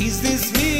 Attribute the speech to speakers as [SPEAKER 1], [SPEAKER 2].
[SPEAKER 1] Is this me?